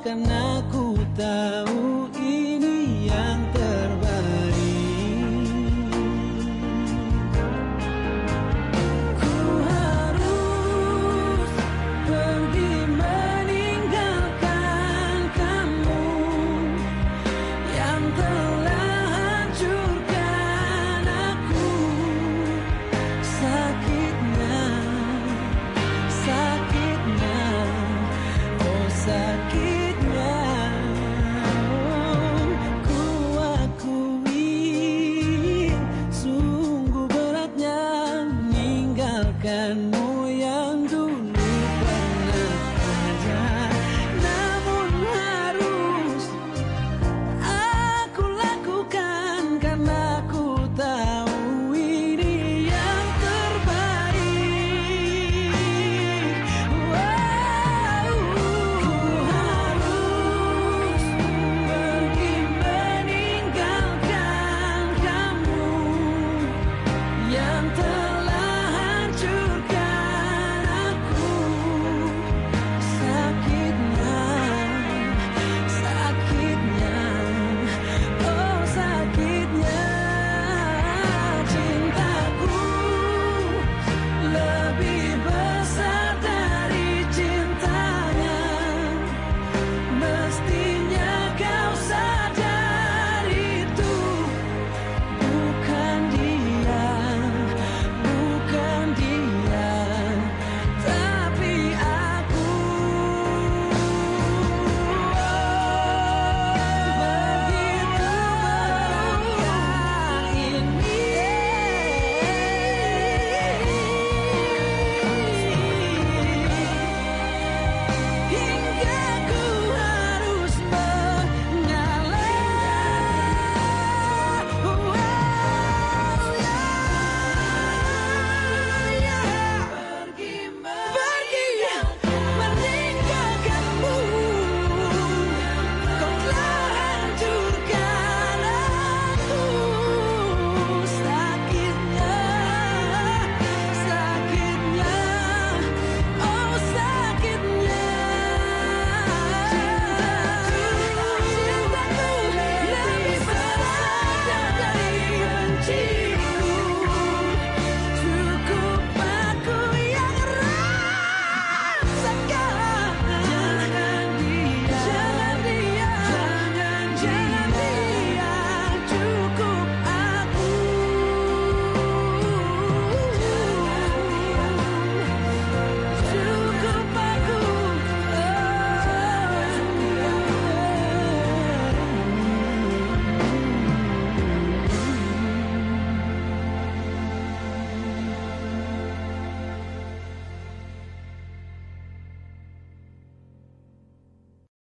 karena ku tahu